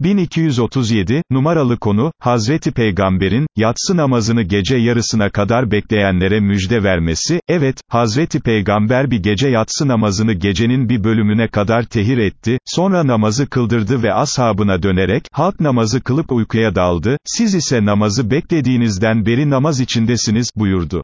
1237, numaralı konu, Hazreti Peygamber'in, yatsı namazını gece yarısına kadar bekleyenlere müjde vermesi, evet, Hazreti Peygamber bir gece yatsı namazını gecenin bir bölümüne kadar tehir etti, sonra namazı kıldırdı ve ashabına dönerek, halk namazı kılıp uykuya daldı, siz ise namazı beklediğinizden beri namaz içindesiniz, buyurdu.